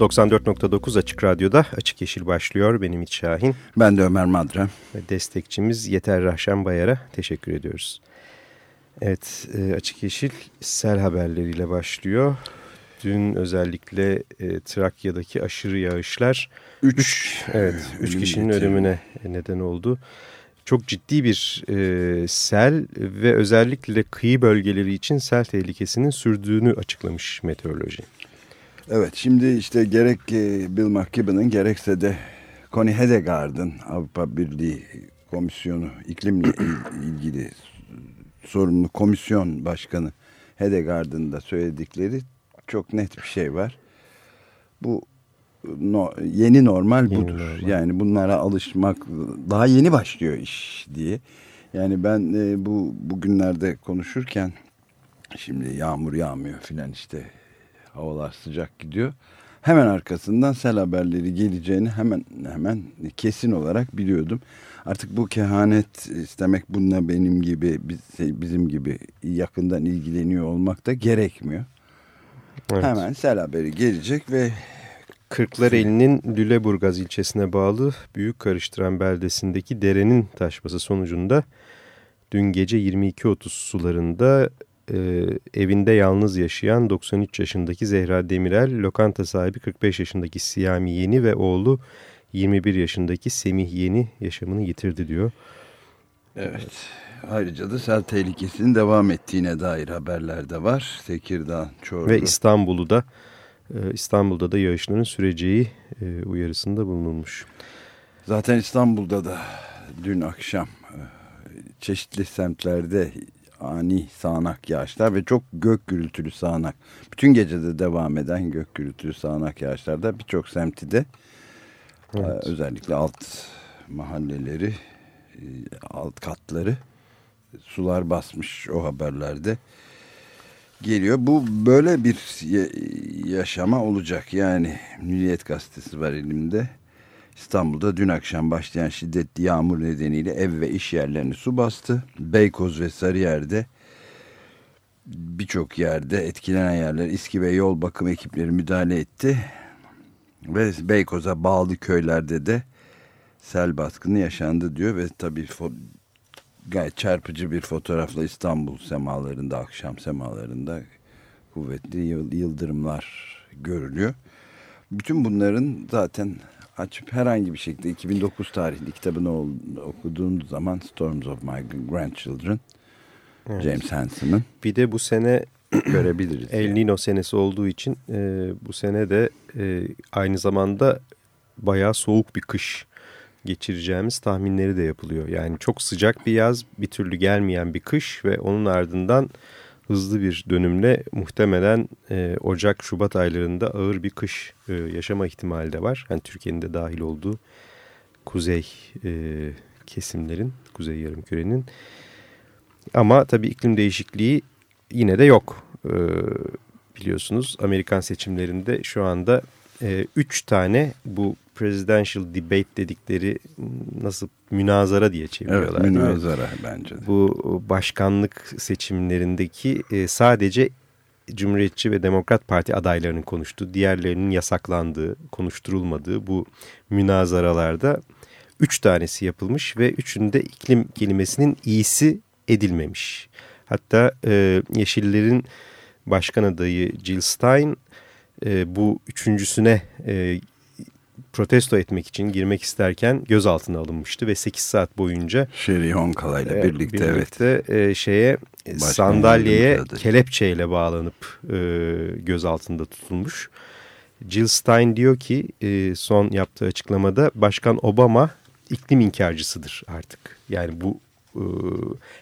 ...94.9 Açık Radyo'da Açık Yeşil başlıyor. Benim İç Şahin. Ben de Ömer Madra. Ve destekçimiz Yeter Rahşan Bayar'a teşekkür ediyoruz. Evet, e, Açık Yeşil sel haberleriyle başlıyor. Dün özellikle e, Trakya'daki aşırı yağışlar... Üç, üç evet, üç kişinin ölümüne neden oldu çok ciddi bir e, sel ve özellikle kıyı bölgeleri için sel tehlikesinin sürdüğünü açıklamış meteoroloji. Evet şimdi işte gerek e, Bill McKibben'ın gerekse de Connie Hedegaard'ın Avrupa Birliği Komisyonu iklimle ilgili sorumlu komisyon başkanı Hedegaard'ın da söyledikleri çok net bir şey var. Bu no, yeni normal yeni budur. Normal. Yani bunlara alışmak daha yeni başlıyor iş diye. Yani ben e, bu bugünlerde konuşurken şimdi yağmur yağmıyor filan işte havalar sıcak gidiyor. Hemen arkasından sel haberleri geleceğini hemen hemen kesin olarak biliyordum. Artık bu kehanet istemek bununla benim gibi bizim gibi yakından ilgileniyor olmak da gerekmiyor. Evet. Hemen sel haberi gelecek ve Kırklareli'nin Lüleburgaz ilçesine bağlı Büyük Karıştıran beldesindeki derenin taşması sonucunda dün gece 22.30 sularında e, evinde yalnız yaşayan 93 yaşındaki Zehra Demirel, lokanta sahibi 45 yaşındaki Siyami Yeni ve oğlu 21 yaşındaki Semih Yeni yaşamını yitirdi diyor. Evet. Ayrıca da sel tehlikesinin devam ettiğine dair haberler de var. Tekirdağ, Çorlu. Ve İstanbul'u da ee, İstanbul'da da yağışların süreceği e, uyarısında bulunulmuş. Zaten İstanbul'da da dün akşam e, çeşitli semtlerde ani sağanak yağışlar ve çok gök gürültülü sağanak. Bütün gecede devam eden gök gürültülü sağanak yağışlarda birçok semti de e, evet. özellikle alt mahalleleri, alt katları sular basmış o haberlerde geliyor. Bu böyle bir yaşama olacak. Yani Milliyet Gazetesi var elimde. İstanbul'da dün akşam başlayan şiddetli yağmur nedeniyle ev ve iş yerlerini su bastı. Beykoz ve Sarıyer'de birçok yerde etkilenen yerler İSKİ yol bakım ekipleri müdahale etti. Ve Beykoz'a bağlı köylerde de sel baskını yaşandı diyor ve tabii gayet çarpıcı bir fotoğrafla İstanbul semalarında, akşam semalarında kuvvetli yıldırımlar görülüyor. Bütün bunların zaten açıp herhangi bir şekilde 2009 tarihli kitabını okuduğun zaman Storms of My Grandchildren evet. James Hansen'ın bir de bu sene görebiliriz. El Nino yani. senesi olduğu için e, bu sene de e, aynı zamanda bayağı soğuk bir kış geçireceğimiz tahminleri de yapılıyor. Yani çok sıcak bir yaz, bir türlü gelmeyen bir kış ve onun ardından hızlı bir dönümle muhtemelen e, Ocak-Şubat aylarında ağır bir kış e, yaşama ihtimali de var. Yani Türkiye'nin de dahil olduğu kuzey e, kesimlerin, kuzey yarımkürenin. Ama tabii iklim değişikliği yine de yok. E, biliyorsunuz Amerikan seçimlerinde şu anda e, üç tane bu presidential debate dedikleri nasıl münazara diye çeviriyorlar. Evet münazara bence de. Bu başkanlık seçimlerindeki e, sadece Cumhuriyetçi ve Demokrat Parti adaylarının konuştuğu, diğerlerinin yasaklandığı, konuşturulmadığı bu münazaralarda üç tanesi yapılmış ve üçünde iklim kelimesinin iyisi edilmemiş. Hatta e, Yeşillerin başkan adayı Jill Stein e, bu üçüncüsüne e, protesto etmek için girmek isterken gözaltına alınmıştı ve 8 saat boyunca Sherry Honkala ile birlikte, birlikte evet. e, şeye Başkan sandalyeye kelepçeyle bağlanıp e, gözaltında tutulmuş. Jill Stein diyor ki e, son yaptığı açıklamada Başkan Obama iklim inkarcısıdır artık. Yani bu e,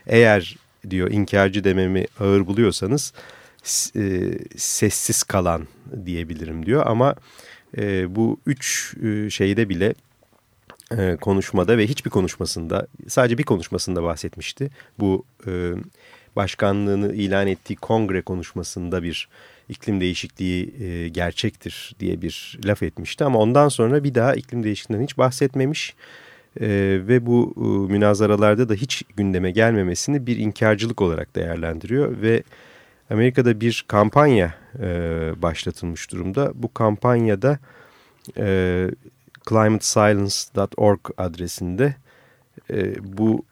eğer diyor inkarcı dememi ağır buluyorsanız e, sessiz kalan diyebilirim diyor ama E, bu üç e, şeyde bile e, konuşmada ve hiçbir konuşmasında sadece bir konuşmasında bahsetmişti. Bu e, başkanlığını ilan ettiği kongre konuşmasında bir iklim değişikliği e, gerçektir diye bir laf etmişti. Ama ondan sonra bir daha iklim değişikliğinden hiç bahsetmemiş. E, ve bu e, münazaralarda da hiç gündeme gelmemesini bir inkarcılık olarak değerlendiriyor. Ve Amerika'da bir kampanya e, başlatılmış durumda. Bu kampanyada e, climatesilence.org adresinde e, bu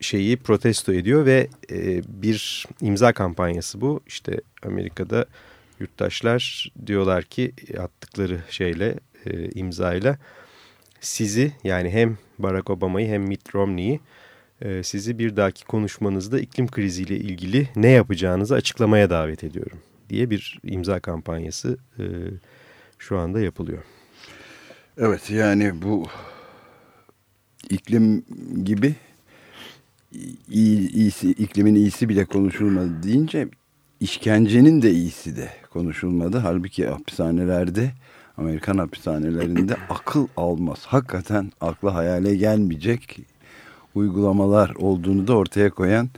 şeyi protesto ediyor ve e, bir imza kampanyası bu. İşte Amerika'da yurttaşlar diyorlar ki attıkları şeyle e, imzayla sizi yani hem Barack Obama'yı hem Mitt Romney'i sizi bir dahaki konuşmanızda iklim kriziyle ilgili ne yapacağınızı açıklamaya davet ediyorum diye bir imza kampanyası e, şu anda yapılıyor. Evet yani bu iklim gibi iyi, iyisi, iklimin iyisi bile konuşulmadı deyince işkencenin de iyisi de konuşulmadı. Halbuki hapishanelerde Amerikan hapishanelerinde akıl almaz. Hakikaten akla hayale gelmeyecek uygulamalar olduğunu da ortaya koyan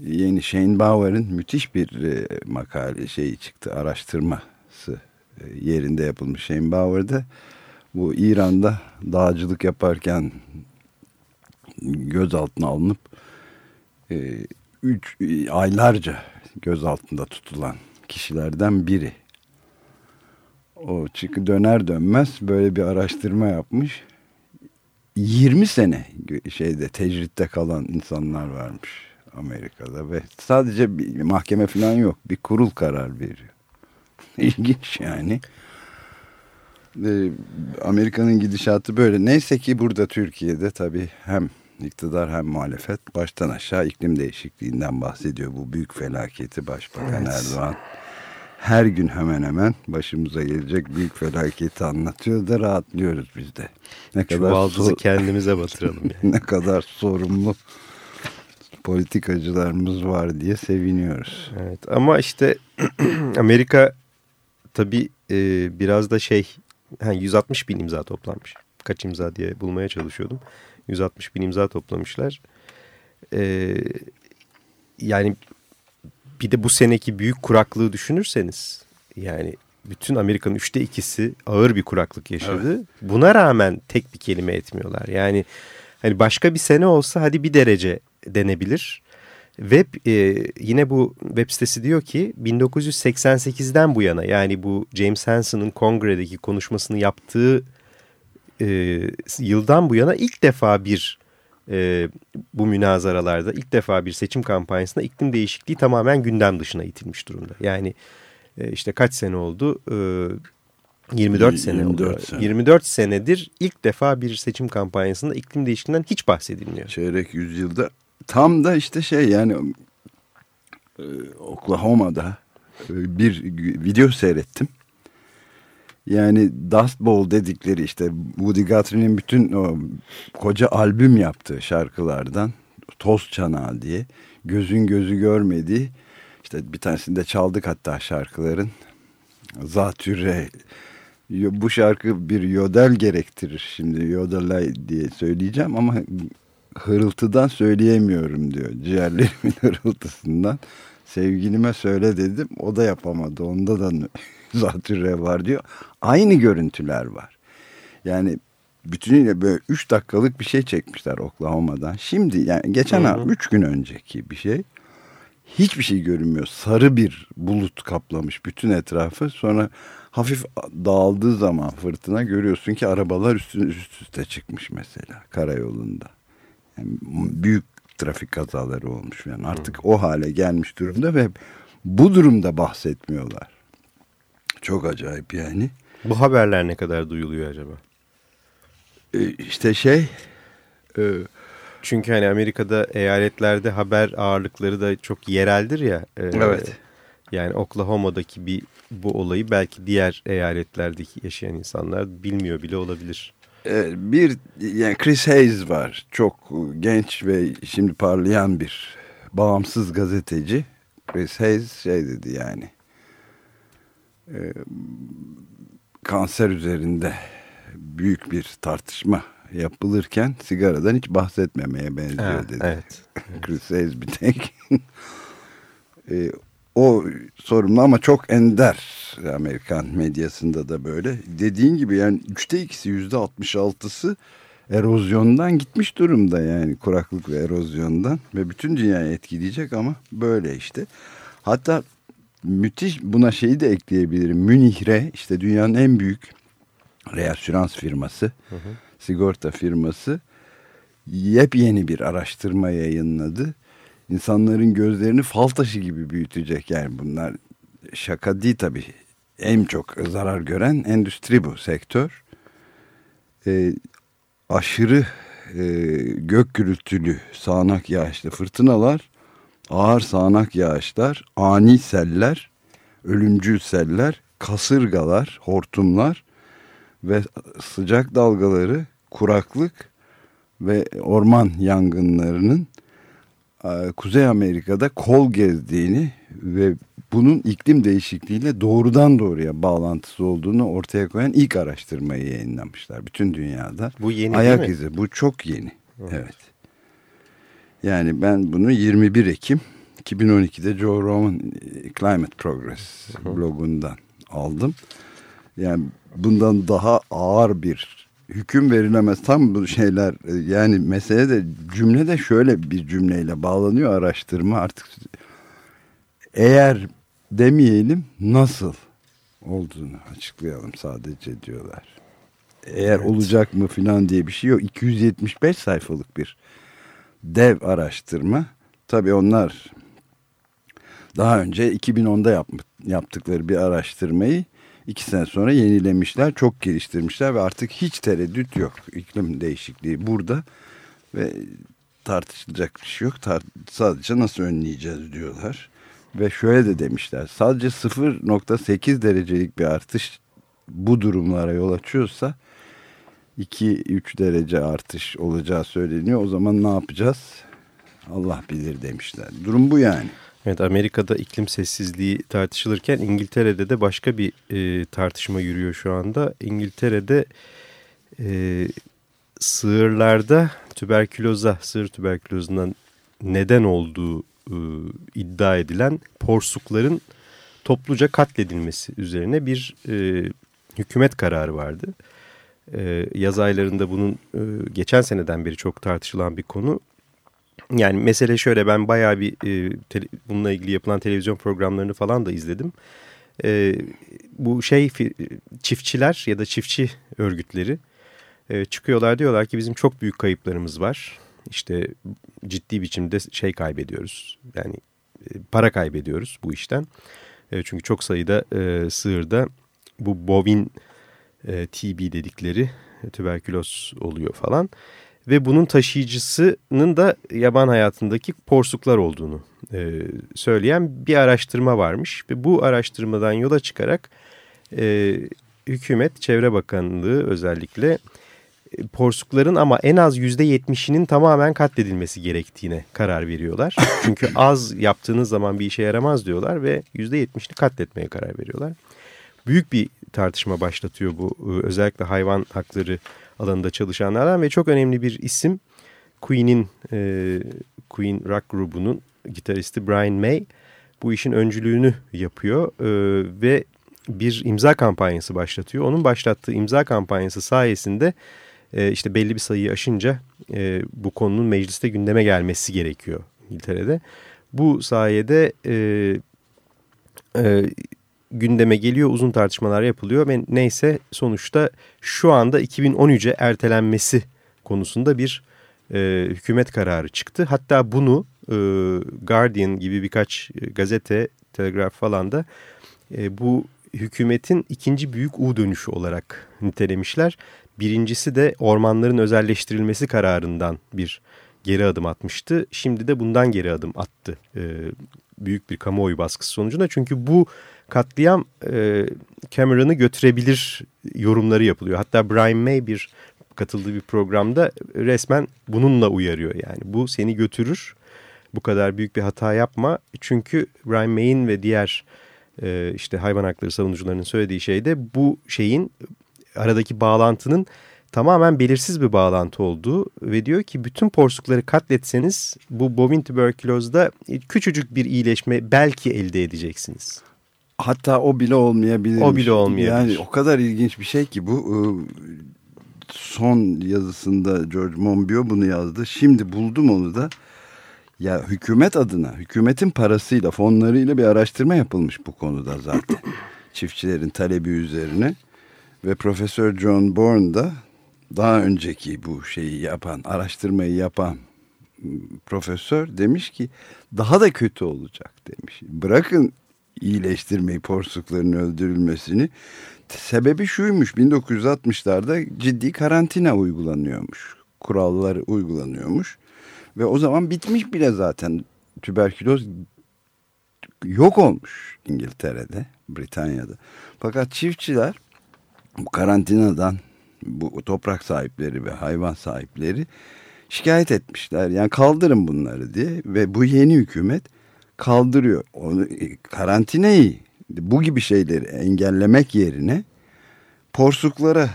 yeni Shane Bauer'ın müthiş bir e, makale şeyi çıktı araştırması e, yerinde yapılmış Shane Bauer'da bu İran'da dağcılık yaparken gözaltına alınıp e, üç, aylarca gözaltında tutulan kişilerden biri. O çıkı döner dönmez böyle bir araştırma yapmış. 20 sene şeyde tecritte kalan insanlar varmış Amerika'da ve sadece bir mahkeme falan yok. Bir kurul karar veriyor. İlginç yani. Amerika'nın gidişatı böyle. Neyse ki burada Türkiye'de tabii hem iktidar hem muhalefet baştan aşağı iklim değişikliğinden bahsediyor. Bu büyük felaketi Başbakan evet. Erdoğan her gün hemen hemen başımıza gelecek büyük felaketi anlatıyor da rahatlıyoruz biz de. Ne kadar kendimize batıralım. Yani. ne kadar sorumlu politikacılarımız var diye seviniyoruz. Evet ama işte Amerika tabii e, biraz da şey yani 160 bin imza toplanmış. Kaç imza diye bulmaya çalışıyordum. 160 bin imza toplamışlar. Ee, yani bir de bu seneki büyük kuraklığı düşünürseniz yani bütün Amerika'nın üçte ikisi ağır bir kuraklık yaşadı. Evet. Buna rağmen tek bir kelime etmiyorlar. Yani hani başka bir sene olsa hadi bir derece denebilir. Web e, yine bu web sitesi diyor ki 1988'den bu yana yani bu James Hansen'ın kongredeki konuşmasını yaptığı e, yıldan bu yana ilk defa bir e, bu münazaralarda ilk defa bir seçim kampanyasında iklim değişikliği tamamen gündem dışına itilmiş durumda. Yani e, işte kaç sene oldu? E, 24 sene 24 oldu. Sene. 24 senedir ilk defa bir seçim kampanyasında iklim değişikliğinden hiç bahsedilmiyor. Çeyrek yüzyılda tam da işte şey yani e, Oklahoma'da e, bir video seyrettim. Yani Dust Bowl dedikleri işte Woody Guthrie'nin bütün o koca albüm yaptığı şarkılardan Toz Çanağı diye gözün gözü görmediği işte bir tanesinde çaldık hatta şarkıların. Zatürre bu şarkı bir yodel gerektirir şimdi yodelay diye söyleyeceğim ama hırıltıdan söyleyemiyorum diyor. Ciğerlerimin hırıltısından. Sevgilime söyle dedim o da yapamadı onda da zatürre var diyor. Aynı görüntüler var. Yani bütünüyle böyle 3 dakikalık bir şey çekmişler Oklahoma'dan. Şimdi yani geçen ay 3 gün önceki bir şey. Hiçbir şey görünmüyor. Sarı bir bulut kaplamış bütün etrafı. Sonra hafif dağıldığı zaman fırtına görüyorsun ki arabalar üstüne üst üste çıkmış mesela karayolunda. Yani büyük trafik kazaları olmuş. Yani artık Hı. o hale gelmiş durumda ve bu durumda bahsetmiyorlar. Çok acayip yani. Bu haberler ne kadar duyuluyor acaba? Ee, işte şey... E, Çünkü hani Amerika'da eyaletlerde haber ağırlıkları da çok yereldir ya. E, evet. Yani Oklahoma'daki bir bu olayı belki diğer eyaletlerdeki yaşayan insanlar bilmiyor bile olabilir. Ee, bir yani Chris Hayes var. Çok genç ve şimdi parlayan bir bağımsız gazeteci. Chris Hayes şey dedi yani ee, kanser üzerinde büyük bir tartışma yapılırken sigaradan hiç bahsetmemeye benziyor ha, dedi. Evet. Chris Hayes bir tek. e, o sorumlu ama çok ender Amerikan medyasında da böyle. Dediğin gibi yani üçte ikisi yüzde altmış altısı erozyondan gitmiş durumda yani kuraklık ve erozyondan ve bütün dünyayı etkileyecek ama böyle işte. Hatta müthiş buna şeyi de ekleyebilirim. Münihre işte dünyanın en büyük reasürans firması, hı hı. sigorta firması yepyeni bir araştırma yayınladı. İnsanların gözlerini fal taşı gibi büyütecek yani bunlar şaka değil tabii. En çok zarar gören endüstri bu sektör. Ee, aşırı e, gök gürültülü sağanak yağışlı fırtınalar, ağır sağanak yağışlar, ani seller, ölümcül seller, kasırgalar, hortumlar ve sıcak dalgaları, kuraklık ve orman yangınlarının e, Kuzey Amerika'da kol gezdiğini ve bunun iklim değişikliğiyle doğrudan doğruya bağlantısı olduğunu ortaya koyan ilk araştırmayı yayınlamışlar bütün dünyada. Bu yeni Ayak değil mi? izi bu çok yeni. Evet. evet. Yani ben bunu 21 Ekim 2012'de Joe Roman e, Climate Progress blogundan aldım. Yani bundan daha ağır bir hüküm verilemez. Tam bu şeyler e, yani mesele de cümle de şöyle bir cümleyle bağlanıyor araştırma artık eğer demeyelim nasıl olduğunu açıklayalım sadece diyorlar. Eğer evet. olacak mı filan diye bir şey yok. 275 sayfalık bir dev araştırma. Tabii onlar daha önce 2010'da yap, yaptıkları bir araştırmayı iki sene sonra yenilemişler, çok geliştirmişler ve artık hiç tereddüt yok. İklim değişikliği burada ve tartışılacak bir şey yok. Tart sadece nasıl önleyeceğiz diyorlar. Ve şöyle de demişler sadece 0.8 derecelik bir artış bu durumlara yol açıyorsa 2-3 derece artış olacağı söyleniyor. O zaman ne yapacağız? Allah bilir demişler. Durum bu yani. Evet Amerika'da iklim sessizliği tartışılırken İngiltere'de de başka bir e, tartışma yürüyor şu anda. İngiltere'de e, sığırlarda tüberküloza, sığır tüberkülozundan neden olduğu e, iddia edilen porsukların topluca katledilmesi üzerine bir e, hükümet kararı vardı. E, yaz aylarında bunun e, geçen seneden beri çok tartışılan bir konu. Yani mesele şöyle ben bayağı bir e, bununla ilgili yapılan televizyon programlarını falan da izledim. E, bu şey çiftçiler ya da çiftçi örgütleri e, çıkıyorlar diyorlar ki bizim çok büyük kayıplarımız var işte ciddi biçimde şey kaybediyoruz. Yani para kaybediyoruz bu işten. Çünkü çok sayıda sığırda bu bovin e, TB dedikleri tüberküloz oluyor falan. Ve bunun taşıyıcısının da yaban hayatındaki porsuklar olduğunu e, söyleyen bir araştırma varmış. Ve bu araştırmadan yola çıkarak e, hükümet, Çevre Bakanlığı özellikle porsukların ama en az yüzde yetmişinin tamamen katledilmesi gerektiğine karar veriyorlar. Çünkü az yaptığınız zaman bir işe yaramaz diyorlar ve yüzde yetmişini katletmeye karar veriyorlar. Büyük bir tartışma başlatıyor bu ıı, özellikle hayvan hakları alanında çalışanlardan ve çok önemli bir isim Queen'in e, Queen rock grubunun gitaristi Brian May bu işin öncülüğünü yapıyor e, ve bir imza kampanyası başlatıyor. Onun başlattığı imza kampanyası sayesinde e, işte belli bir sayıyı aşınca e, bu konunun mecliste gündeme gelmesi gerekiyor İngiltere'de. Bu sayede e, e, gündeme geliyor uzun tartışmalar yapılıyor ve neyse sonuçta şu anda 2013'e ertelenmesi konusunda bir e, hükümet kararı çıktı. Hatta bunu e, Guardian gibi birkaç e, gazete, telegraf falan da e, bu hükümetin ikinci büyük U dönüşü olarak nitelemişler. Birincisi de ormanların özelleştirilmesi kararından bir geri adım atmıştı. Şimdi de bundan geri adım attı. E, büyük bir kamuoyu baskısı sonucunda. Çünkü bu katliam e, Cameron'ı götürebilir yorumları yapılıyor. Hatta Brian May bir katıldığı bir programda resmen bununla uyarıyor. Yani bu seni götürür. Bu kadar büyük bir hata yapma. Çünkü Brian May'in ve diğer e, işte hayvan hakları savunucularının söylediği şey de bu şeyin aradaki bağlantının tamamen belirsiz bir bağlantı olduğu ve diyor ki bütün porsukları katletseniz bu bovin tüberkülozda küçücük bir iyileşme belki elde edeceksiniz. Hatta o bile olmayabilir. O bile olmayabilir. Yani o kadar ilginç bir şey ki bu son yazısında George Monbiot bunu yazdı. Şimdi buldum onu da. Ya hükümet adına, hükümetin parasıyla, fonlarıyla bir araştırma yapılmış bu konuda zaten. Çiftçilerin talebi üzerine. Ve Profesör John Bourne da daha önceki bu şeyi yapan, araştırmayı yapan profesör demiş ki daha da kötü olacak demiş. Bırakın iyileştirmeyi, porsukların öldürülmesini. Sebebi şuymuş 1960'larda ciddi karantina uygulanıyormuş. Kurallar uygulanıyormuş. Ve o zaman bitmiş bile zaten tüberküloz yok olmuş İngiltere'de, Britanya'da. Fakat çiftçiler bu karantinadan bu toprak sahipleri ve hayvan sahipleri şikayet etmişler. Yani kaldırın bunları diye ve bu yeni hükümet kaldırıyor. Onu e, karantinayı bu gibi şeyleri engellemek yerine porsuklara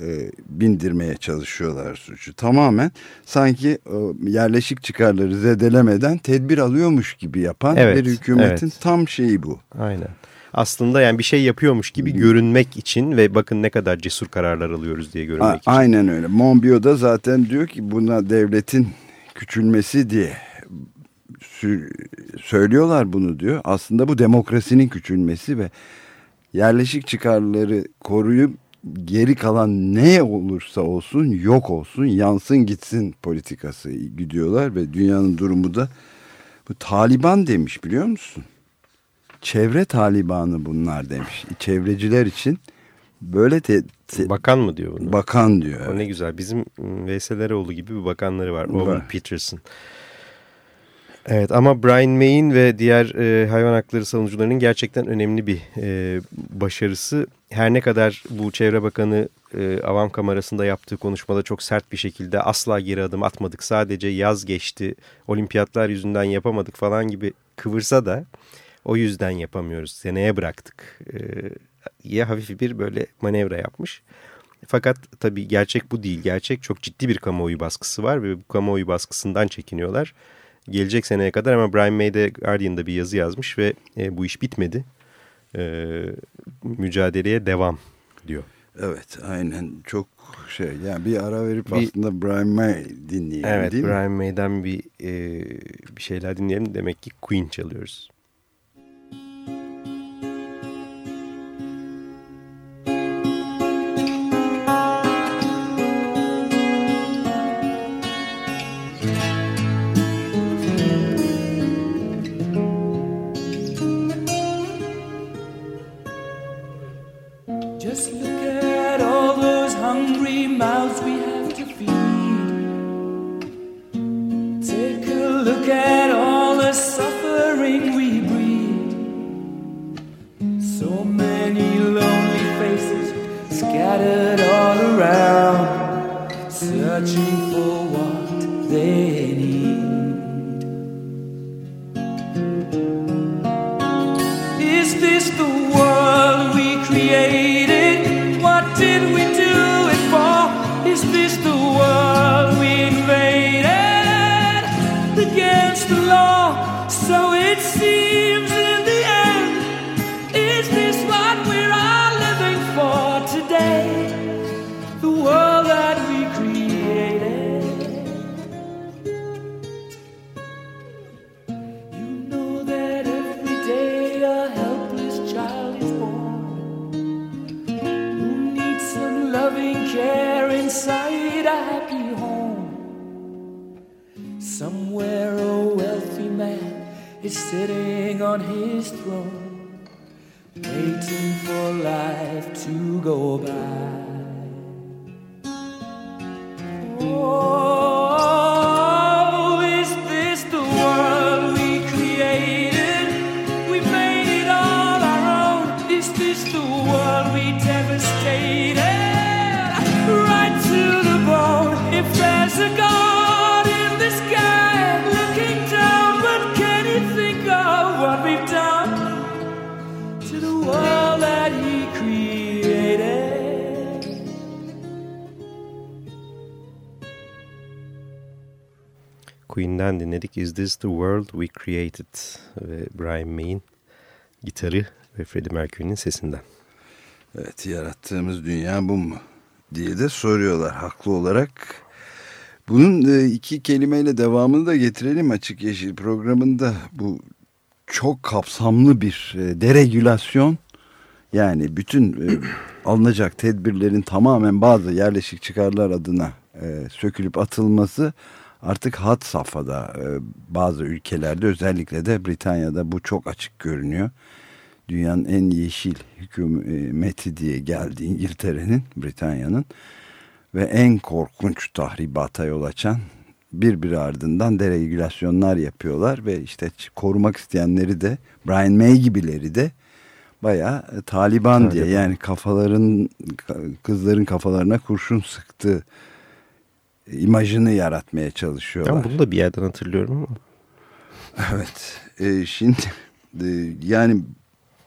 e, bindirmeye çalışıyorlar suçu. Tamamen sanki o yerleşik çıkarları zedelemeden tedbir alıyormuş gibi yapan evet, bir hükümetin evet. tam şeyi bu. Aynen. Aslında yani bir şey yapıyormuş gibi görünmek için ve bakın ne kadar cesur kararlar alıyoruz diye görünmek A için. Aynen öyle. Monbiot da zaten diyor ki buna devletin küçülmesi diye söylüyorlar bunu diyor. Aslında bu demokrasinin küçülmesi ve yerleşik çıkarları koruyup geri kalan ne olursa olsun yok olsun yansın gitsin politikası gidiyorlar ve dünyanın durumu da bu Taliban demiş biliyor musun? Çevre Talibanı bunlar demiş. Çevreciler için böyle te, te, bakan mı diyor bunu? Bakan diyor. O ne güzel. Bizim Veysel Eroğlu gibi bir bakanları var. Owen Peterson. Evet ama Brian May'in ve diğer e, hayvan hakları savunucularının gerçekten önemli bir e, başarısı. Her ne kadar bu Çevre Bakanı e, Avam Kamerası'nda yaptığı konuşmada çok sert bir şekilde asla geri adım atmadık. Sadece yaz geçti, olimpiyatlar yüzünden yapamadık falan gibi kıvırsa da o yüzden yapamıyoruz. Seneye bıraktık. E, ya hafif bir böyle manevra yapmış. Fakat tabii gerçek bu değil. Gerçek çok ciddi bir kamuoyu baskısı var ve bu kamuoyu baskısından çekiniyorlar gelecek seneye kadar ama Brian May de Guardian'da bir yazı yazmış ve e, bu iş bitmedi. E, mücadeleye devam diyor. Evet aynen çok şey yani bir ara verip bir, aslında Brian May dinleyelim evet, değil Brian mi? May'den bir, e, bir şeyler dinleyelim demek ki Queen çalıyoruz. So many lonely faces scattered all around, searching for what they his throne, waiting for life to go by. Oh. Queen'den dinledik Is This The World We Created ve Brian May'in gitarı ve Freddie Mercury'nin sesinden. Evet yarattığımız dünya bu mu diye de soruyorlar haklı olarak. Bunun e, iki kelimeyle devamını da getirelim Açık Yeşil programında. Bu çok kapsamlı bir e, deregülasyon yani bütün e, alınacak tedbirlerin tamamen bazı yerleşik çıkarlar adına sökülüp atılması artık hat safhada bazı ülkelerde özellikle de Britanya'da bu çok açık görünüyor. Dünyanın en yeşil hükümeti diye geldi İngiltere'nin, Britanya'nın ve en korkunç tahribata yol açan birbiri ardından deregülasyonlar yapıyorlar ve işte korumak isteyenleri de Brian May gibileri de bayağı e, Taliban, Taliban diye yani kafaların kızların kafalarına kurşun sıktı imajını yaratmaya çalışıyorlar. Ben bunu da bir yerden hatırlıyorum ama. Evet. E, şimdi e, yani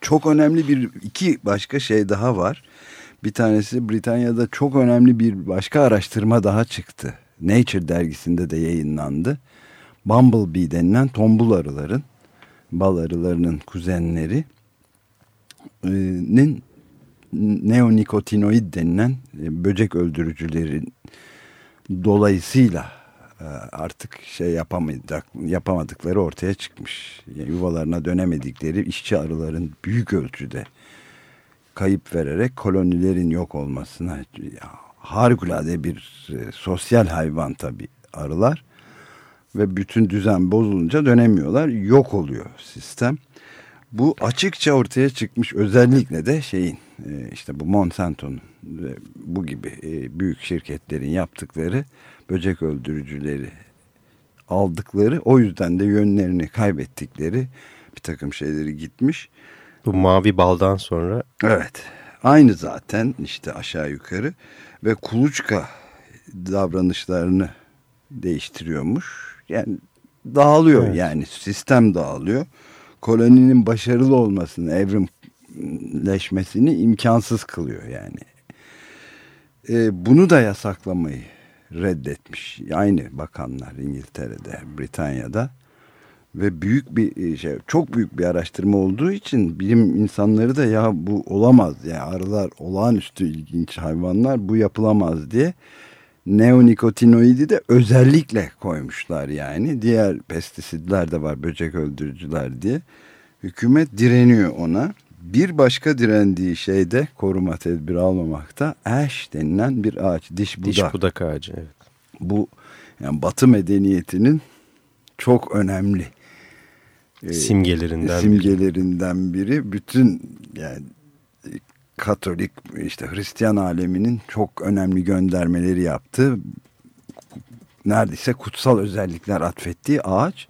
çok önemli bir iki başka şey daha var. Bir tanesi Britanya'da çok önemli bir başka araştırma daha çıktı. Nature dergisinde de yayınlandı. Bumblebee denilen tombul arıların, bal arılarının kuzenlerinin neonikotinoid denilen e, böcek öldürücülerin dolayısıyla e, artık şey yapamadık, yapamadıkları ortaya çıkmış. Yani yuvalarına dönemedikleri işçi arıların büyük ölçüde kayıp vererek kolonilerin yok olmasına harikulade bir e, sosyal hayvan tabi arılar ve bütün düzen bozulunca dönemiyorlar yok oluyor sistem. Bu açıkça ortaya çıkmış özellikle de şeyin e, işte bu Monsanto'nun ve bu gibi e, büyük şirketlerin yaptıkları böcek öldürücüleri aldıkları o yüzden de yönlerini kaybettikleri bir takım şeyleri gitmiş. Bu mavi baldan sonra. Evet. Aynı zaten işte aşağı yukarı ve kuluçka davranışlarını değiştiriyormuş. Yani dağılıyor evet. yani sistem dağılıyor. Koloninin başarılı olmasını, evrimleşmesini imkansız kılıyor yani. Ee, bunu da yasaklamayı reddetmiş. Aynı bakanlar İngiltere'de, Britanya'da ve büyük bir e, şey çok büyük bir araştırma olduğu için bilim insanları da ya bu olamaz yani arılar olağanüstü ilginç hayvanlar bu yapılamaz diye neonikotinoidi de özellikle koymuşlar yani diğer pestisidler de var böcek öldürücüler diye hükümet direniyor ona bir başka direndiği şey de koruma tedbiri almamakta ash denilen bir ağaç diş budak. Diş budak ağacı evet. Bu yani batı medeniyetinin çok önemli e, simgelerinden simgelerinden biri. biri. Bütün yani Katolik işte Hristiyan aleminin çok önemli göndermeleri yaptı. Neredeyse kutsal özellikler atfettiği ağaç.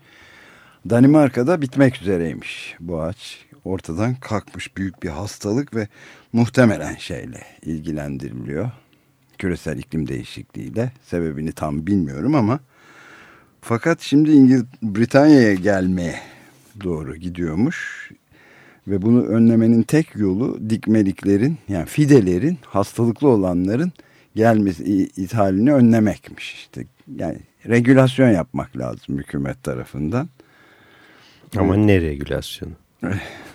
Danimarka'da bitmek üzereymiş bu ağaç. Ortadan kalkmış büyük bir hastalık ve muhtemelen şeyle ilgilendiriliyor. Küresel iklim değişikliğiyle. Sebebini tam bilmiyorum ama fakat şimdi İngiliz Britanya'ya gelmeye doğru gidiyormuş. Ve bunu önlemenin tek yolu dikmeliklerin yani fidelerin hastalıklı olanların gelmesi ithalini önlemekmiş. İşte yani regülasyon yapmak lazım hükümet tarafından. Ama evet. ne regülasyonu?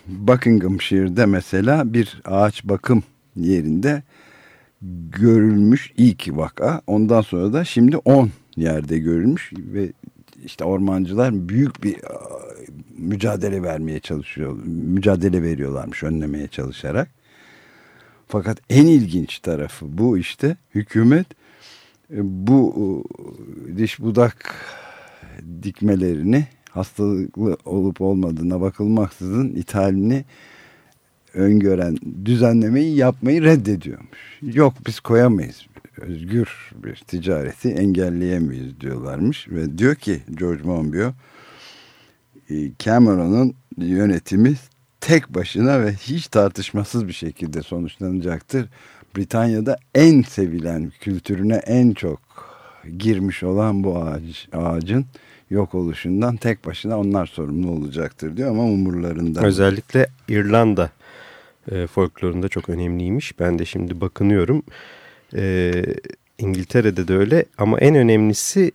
Buckinghamshire'de mesela bir ağaç bakım yerinde görülmüş ilk vaka. Ondan sonra da şimdi 10 yerde görülmüş ve işte ormancılar büyük bir mücadele vermeye çalışıyor. Mücadele veriyorlarmış önlemeye çalışarak. Fakat en ilginç tarafı bu işte hükümet e, bu diş budak dikmelerini hastalıklı olup olmadığına bakılmaksızın ithalini öngören düzenlemeyi yapmayı reddediyormuş. Yok biz koyamayız. Özgür bir ticareti engelleyemeyiz diyorlarmış. Ve diyor ki George Monbiot e, Cameron'un yönetimi tek başına ve hiç tartışmasız bir şekilde sonuçlanacaktır. Britanya'da en sevilen kültürüne en çok girmiş olan bu ağaç, ağacın yok oluşundan tek başına onlar sorumlu olacaktır diyor ama umurlarında. Özellikle İrlanda e, folklorunda çok önemliymiş. Ben de şimdi bakınıyorum. E, İngiltere'de de öyle ama en önemlisi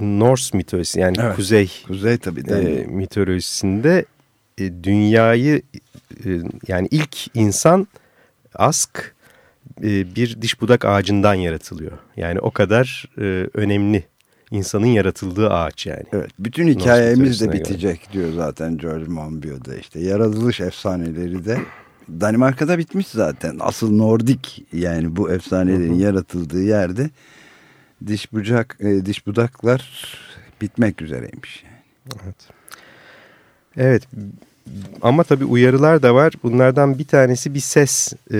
Norse mitolojisi yani evet. kuzey, kuzey tabii, e, mitolojisinde e, dünyayı e, yani ilk insan Ask e, bir diş budak ağacından yaratılıyor. Yani o kadar e, önemli insanın yaratıldığı ağaç yani. Evet, bütün hikayemiz de bitecek göre. diyor zaten George Monbiot'da işte. Yaratılış efsaneleri de Danimarka'da bitmiş zaten. Asıl Nordik yani bu efsanelerin yaratıldığı yerde diş bucak e, diş budaklar bitmek üzereymiş. Yani. Evet. Evet ama tabii uyarılar da var. Bunlardan bir tanesi bir ses e,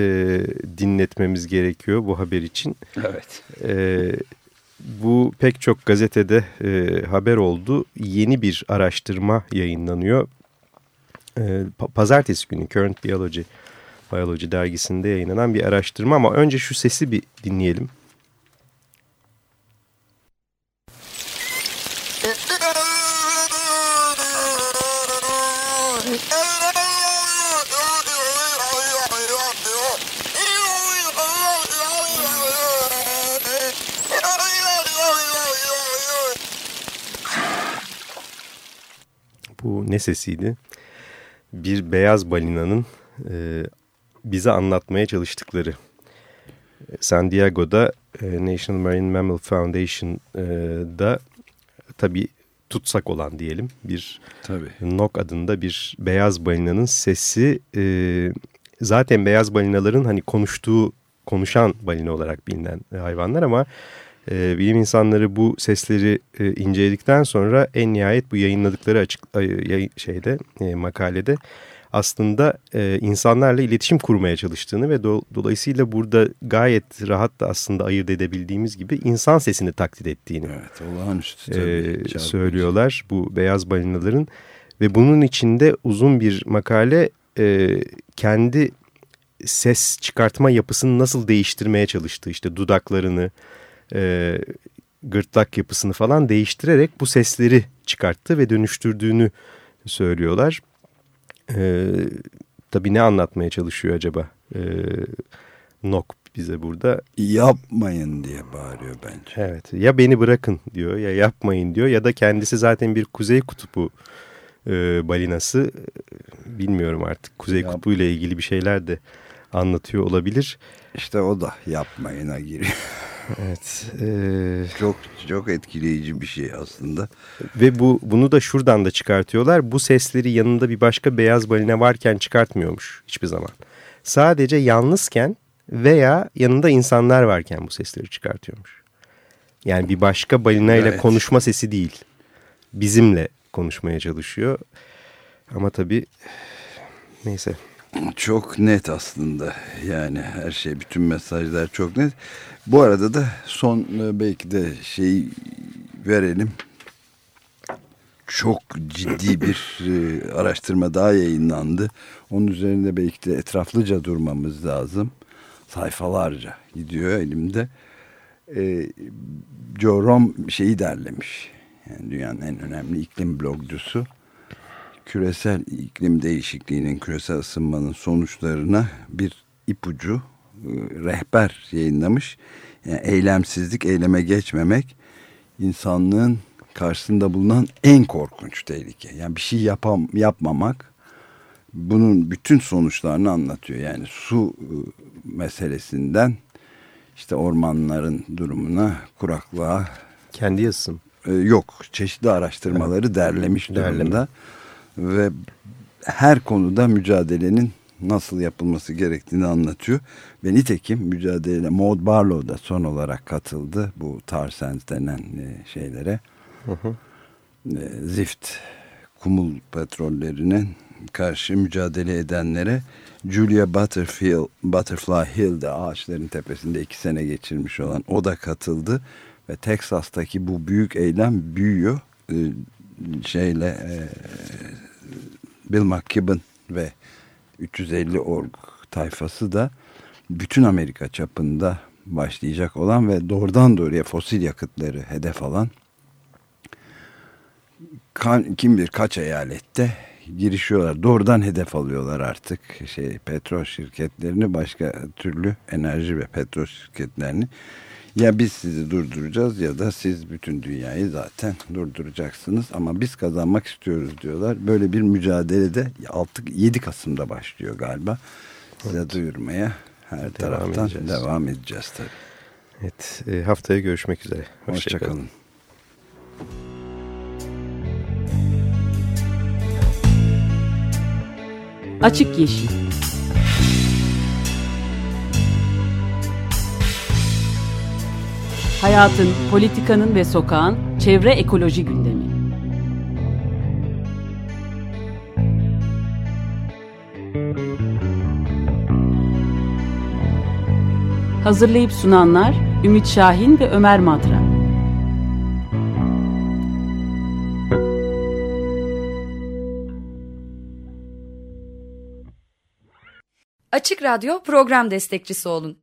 dinletmemiz gerekiyor bu haber için. Evet. E, bu pek çok gazetede e, haber oldu. Yeni bir araştırma yayınlanıyor. E, pazartesi günü Current Biology, Biology dergisinde yayınlanan bir araştırma ama önce şu sesi bir dinleyelim. Bu ne sesiydi? Bir beyaz balinanın e, bize anlatmaya çalıştıkları. San Diego'da e, National Marine Mammal Foundation'da tabii tutsak olan diyelim bir Tabii. nok adında bir beyaz balinanın sesi e, zaten beyaz balinaların hani konuştuğu konuşan balina olarak bilinen hayvanlar ama e, bilim insanları bu sesleri e, inceledikten sonra en nihayet bu yayınladıkları açık e, şeyde e, makalede aslında e, insanlarla iletişim kurmaya çalıştığını ve do dolayısıyla burada gayet rahat da aslında ayırt edebildiğimiz gibi insan sesini taklit ettiğini evet, olağanüstü, e, söylüyorlar bu beyaz balinaların. Ve bunun içinde uzun bir makale e, kendi ses çıkartma yapısını nasıl değiştirmeye çalıştı işte dudaklarını e, gırtlak yapısını falan değiştirerek bu sesleri çıkarttı ve dönüştürdüğünü söylüyorlar. E, tabii ne anlatmaya çalışıyor acaba e, Nok bize burada? Yapmayın diye bağırıyor bence. Evet ya beni bırakın diyor ya yapmayın diyor ya da kendisi zaten bir kuzey kutubu e, balinası bilmiyorum artık kuzey Yap. kutbu ile ilgili bir şeyler de anlatıyor olabilir. İşte o da yapmayına giriyor. Evet. E... Çok çok etkileyici bir şey aslında. Ve bu bunu da şuradan da çıkartıyorlar. Bu sesleri yanında bir başka beyaz balina varken çıkartmıyormuş hiçbir zaman. Sadece yalnızken veya yanında insanlar varken bu sesleri çıkartıyormuş. Yani bir başka balina ile evet. konuşma sesi değil. Bizimle konuşmaya çalışıyor. Ama tabii neyse. Çok net aslında yani her şey bütün mesajlar çok net. Bu arada da son e, belki de şey verelim. Çok ciddi bir e, araştırma daha yayınlandı. Onun üzerinde belki de etraflıca durmamız lazım. Sayfalarca gidiyor elimde. E, Joe Rom şeyi derlemiş. Yani dünyanın en önemli iklim blogcusu küresel iklim değişikliğinin, küresel ısınmanın sonuçlarına bir ipucu, e, rehber yayınlamış. Yani eylemsizlik, eyleme geçmemek insanlığın karşısında bulunan en korkunç tehlike. Yani bir şey yapam, yapmamak bunun bütün sonuçlarını anlatıyor. Yani su e, meselesinden işte ormanların durumuna, kuraklığa. Kendi yazısım. E, yok, çeşitli araştırmaları derlemiş durumda. Derleme ve her konuda mücadelenin nasıl yapılması gerektiğini anlatıyor. Ve nitekim mücadele Maud Barlow da son olarak katıldı bu tar sands denen e, şeylere. Hı hı. E, zift kumul petrollerinin karşı mücadele edenlere Julia Butterfield, Butterfly Hill de ağaçların tepesinde iki sene geçirmiş olan o da katıldı ve Teksas'taki bu büyük eylem büyüyor. Şeyle e, Bill McKibben ve 350 org tayfası da bütün Amerika çapında başlayacak olan ve doğrudan doğruya fosil yakıtları hedef alan kim bilir kaç eyalette girişiyorlar. Doğrudan hedef alıyorlar artık şey petrol şirketlerini başka türlü enerji ve petrol şirketlerini. Ya biz sizi durduracağız ya da siz bütün dünyayı zaten durduracaksınız ama biz kazanmak istiyoruz diyorlar. Böyle bir mücadelede 6 7 Kasım'da başlıyor galiba. Size evet. duyurmaya her devam taraftan edeceğiz. devam edeceğiz tabii. Evet, e, haftaya görüşmek üzere. Hoşçakalın. Hoşça Açık Yeşil Hayatın, politikanın ve sokağın çevre ekoloji gündemi. Hazırlayıp sunanlar Ümit Şahin ve Ömer Madra. Açık Radyo program destekçisi olun.